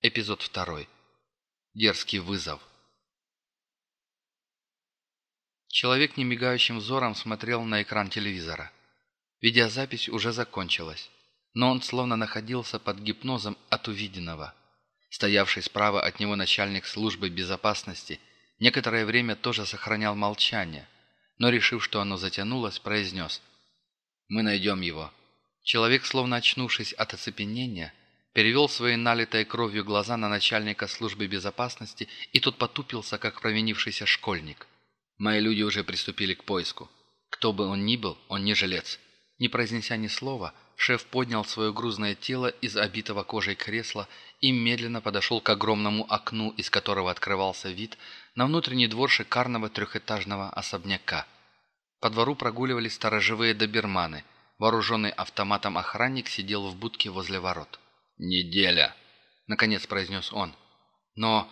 Эпизод второй. Дерзкий вызов. Человек немигающим взором смотрел на экран телевизора. Видеозапись уже закончилась, но он словно находился под гипнозом от увиденного. Стоявший справа от него начальник службы безопасности некоторое время тоже сохранял молчание, но, решив, что оно затянулось, произнес «Мы найдем его». Человек, словно очнувшись от оцепенения, перевел свои налитой кровью глаза на начальника службы безопасности, и тот потупился, как провинившийся школьник. Мои люди уже приступили к поиску. Кто бы он ни был, он не жилец. Не произнеся ни слова, шеф поднял свое грузное тело из обитого кожей кресла и медленно подошел к огромному окну, из которого открывался вид на внутренний двор шикарного трехэтажного особняка. По двору прогуливались сторожевые доберманы. Вооруженный автоматом охранник сидел в будке возле ворот. «Неделя», — наконец произнес он. «Но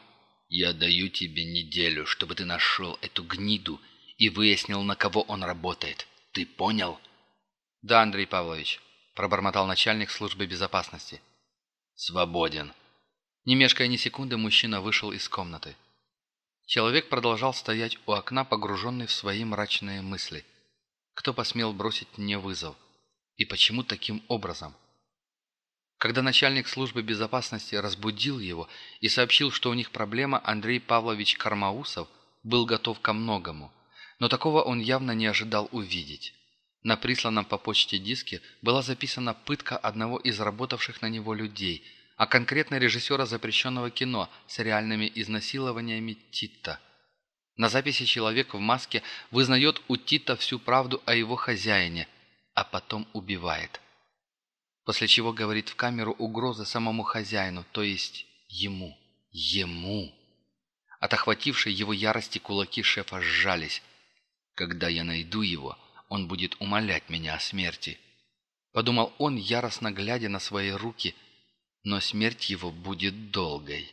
я даю тебе неделю, чтобы ты нашел эту гниду и выяснил, на кого он работает. Ты понял?» «Да, Андрей Павлович», — пробормотал начальник службы безопасности. «Свободен». Не мешкая ни секунды, мужчина вышел из комнаты. Человек продолжал стоять у окна, погруженный в свои мрачные мысли. Кто посмел бросить мне вызов? И почему таким образом? Когда начальник службы безопасности разбудил его и сообщил, что у них проблема, Андрей Павлович Кармаусов был готов ко многому. Но такого он явно не ожидал увидеть. На присланном по почте диске была записана пытка одного из работавших на него людей, а конкретно режиссера запрещенного кино с реальными изнасилованиями Тита. На записи человек в маске вызнает у Тита всю правду о его хозяине, а потом убивает после чего говорит в камеру угрозы самому хозяину, то есть ему. Ему. От охватившей его ярости кулаки шефа сжались. Когда я найду его, он будет умолять меня о смерти. Подумал он, яростно глядя на свои руки, но смерть его будет долгой.